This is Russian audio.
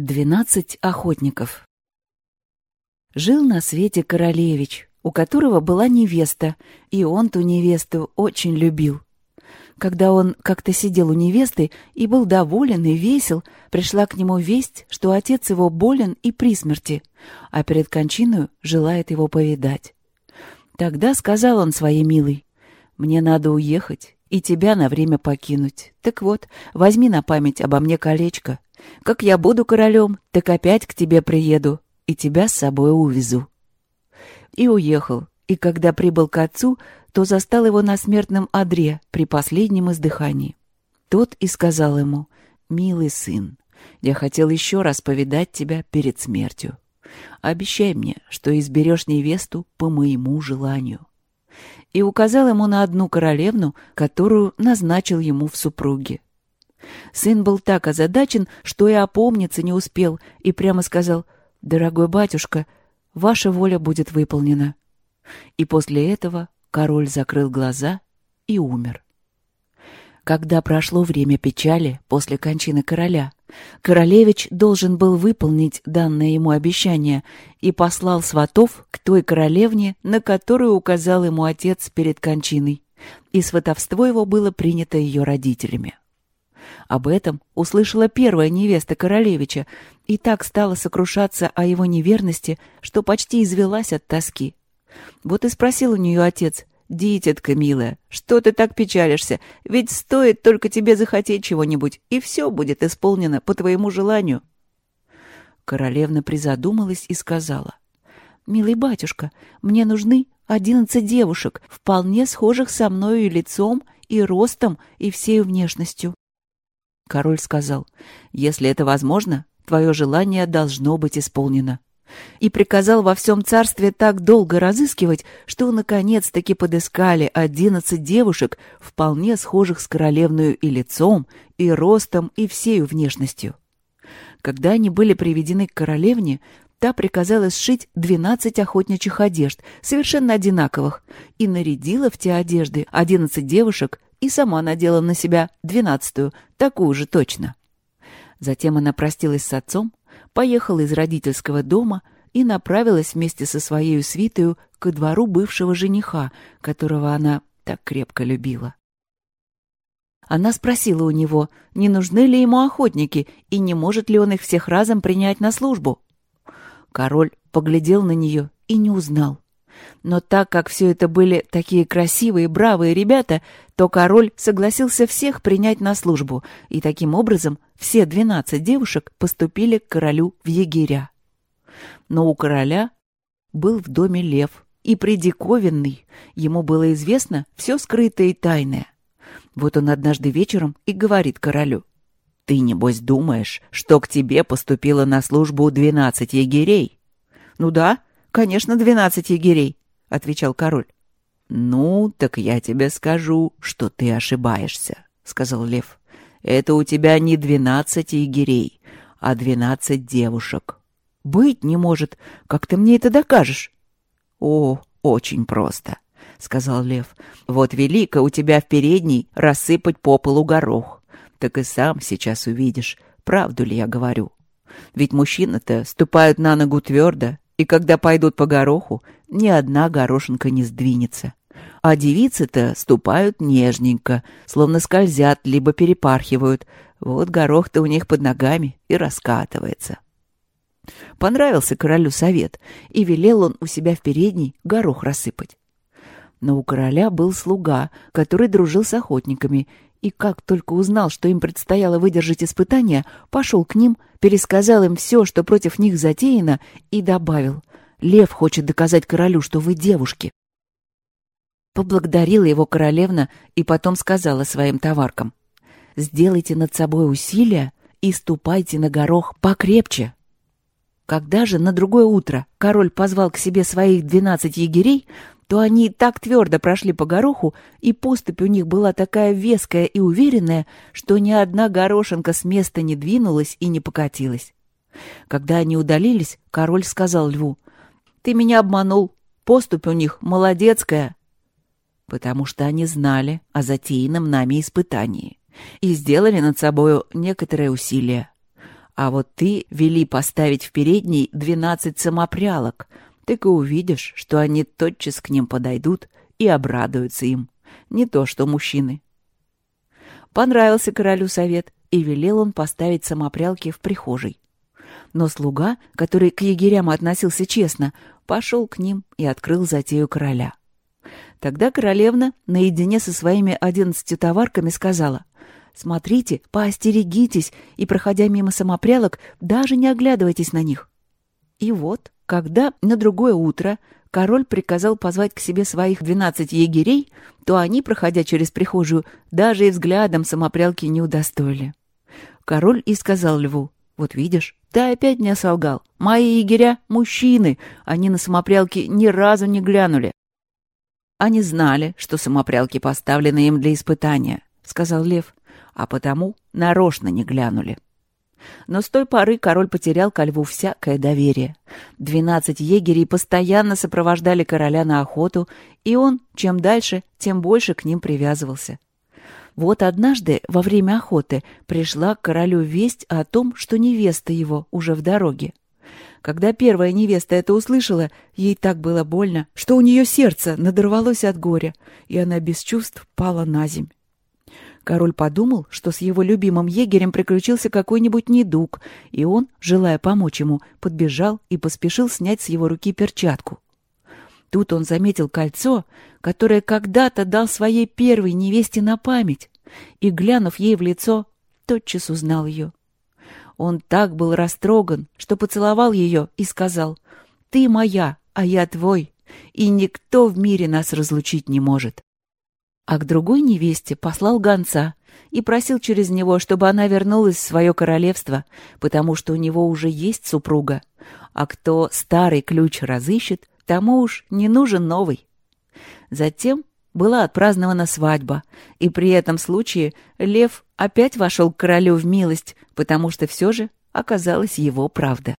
Двенадцать охотников. Жил на свете королевич, у которого была невеста, и он ту невесту очень любил. Когда он как-то сидел у невесты и был доволен и весел, пришла к нему весть, что отец его болен и при смерти, а перед кончиной желает его повидать. Тогда сказал он своей милой, «Мне надо уехать и тебя на время покинуть. Так вот, возьми на память обо мне колечко, как я буду королем, так опять к тебе приеду и тебя с собой увезу. И уехал, и когда прибыл к отцу, то застал его на смертном одре при последнем издыхании. Тот и сказал ему, «Милый сын, я хотел еще раз повидать тебя перед смертью. Обещай мне, что изберешь невесту по моему желанию». И указал ему на одну королевну, которую назначил ему в супруге. Сын был так озадачен, что и опомниться не успел, и прямо сказал, «Дорогой батюшка, ваша воля будет выполнена». И после этого король закрыл глаза и умер. Когда прошло время печали после кончины короля, королевич должен был выполнить данное ему обещание и послал сватов к той королевне, на которую указал ему отец перед кончиной, и сватовство его было принято ее родителями. Об этом услышала первая невеста королевича и так стала сокрушаться о его неверности, что почти извелась от тоски. Вот и спросил у нее отец, «Дитятка, милая, что ты так печалишься? Ведь стоит только тебе захотеть чего-нибудь, и все будет исполнено по твоему желанию». Королевна призадумалась и сказала, «Милый батюшка, мне нужны одиннадцать девушек, вполне схожих со мною и лицом, и ростом, и всей внешностью. Король сказал, «Если это возможно, твое желание должно быть исполнено». И приказал во всем царстве так долго разыскивать, что наконец-таки подыскали одиннадцать девушек, вполне схожих с королевную и лицом, и ростом, и всею внешностью. Когда они были приведены к королевне, та приказала сшить двенадцать охотничьих одежд, совершенно одинаковых, и нарядила в те одежды одиннадцать девушек и сама надела на себя двенадцатую, такую же точно. Затем она простилась с отцом, поехала из родительского дома и направилась вместе со своей свитою ко двору бывшего жениха, которого она так крепко любила. Она спросила у него, не нужны ли ему охотники и не может ли он их всех разом принять на службу. Король поглядел на нее и не узнал. Но так как все это были такие красивые, бравые ребята, то король согласился всех принять на службу, и таким образом все двенадцать девушек поступили к королю в егеря. Но у короля был в доме лев, и предиковинный, ему было известно все скрытое и тайное. Вот он однажды вечером и говорит королю, «Ты, небось, думаешь, что к тебе поступило на службу двенадцать егерей?» «Ну да», «Конечно, двенадцать егерей», — отвечал король. «Ну, так я тебе скажу, что ты ошибаешься», — сказал лев. «Это у тебя не двенадцать егерей, а двенадцать девушек». «Быть не может. Как ты мне это докажешь?» «О, очень просто», — сказал лев. «Вот велико у тебя в передней рассыпать по полу горох. Так и сам сейчас увидишь, правду ли я говорю. Ведь мужчины-то ступают на ногу твердо, и когда пойдут по гороху, ни одна горошинка не сдвинется. А девицы-то ступают нежненько, словно скользят, либо перепархивают. Вот горох-то у них под ногами и раскатывается. Понравился королю совет, и велел он у себя в передней горох рассыпать. Но у короля был слуга, который дружил с охотниками, и как только узнал, что им предстояло выдержать испытания, пошел к ним, пересказал им все, что против них затеяно, и добавил «Лев хочет доказать королю, что вы девушки». Поблагодарила его королевна и потом сказала своим товаркам «Сделайте над собой усилия и ступайте на горох покрепче». Когда же на другое утро король позвал к себе своих двенадцать егерей, то они так твердо прошли по гороху, и поступь у них была такая веская и уверенная, что ни одна горошинка с места не двинулась и не покатилась. Когда они удалились, король сказал льву, «Ты меня обманул, поступь у них молодецкая» потому что они знали о затеянном нами испытании и сделали над собою некоторые усилия. А вот ты вели поставить в передней двенадцать самопрялок. Так и увидишь, что они тотчас к ним подойдут и обрадуются им. Не то что мужчины. Понравился королю совет, и велел он поставить самопрялки в прихожей. Но слуга, который к егерям относился честно, пошел к ним и открыл затею короля. Тогда королевна наедине со своими одиннадцатью товарками сказала, «Смотрите, поостерегитесь, и, проходя мимо самопрялок, даже не оглядывайтесь на них». И вот, когда на другое утро король приказал позвать к себе своих двенадцать егерей, то они, проходя через прихожую, даже и взглядом самопрялки не удостоили. Король и сказал льву, «Вот видишь, ты опять не солгал. Мои егеря — мужчины, они на самопрялки ни разу не глянули». «Они знали, что самопрялки поставлены им для испытания», — сказал лев, «а потому нарочно не глянули». Но с той поры король потерял ко льву всякое доверие. Двенадцать егерей постоянно сопровождали короля на охоту, и он, чем дальше, тем больше к ним привязывался. Вот однажды во время охоты пришла к королю весть о том, что невеста его уже в дороге. Когда первая невеста это услышала, ей так было больно, что у нее сердце надорвалось от горя, и она без чувств пала на земь. Король подумал, что с его любимым егерем приключился какой-нибудь недуг, и он, желая помочь ему, подбежал и поспешил снять с его руки перчатку. Тут он заметил кольцо, которое когда-то дал своей первой невесте на память, и, глянув ей в лицо, тотчас узнал ее. Он так был растроган, что поцеловал ее и сказал, «Ты моя, а я твой, и никто в мире нас разлучить не может». А к другой невесте послал гонца и просил через него, чтобы она вернулась в свое королевство, потому что у него уже есть супруга, а кто старый ключ разыщет, тому уж не нужен новый. Затем была отпразднована свадьба, и при этом случае лев опять вошел к королю в милость, потому что все же оказалась его правда.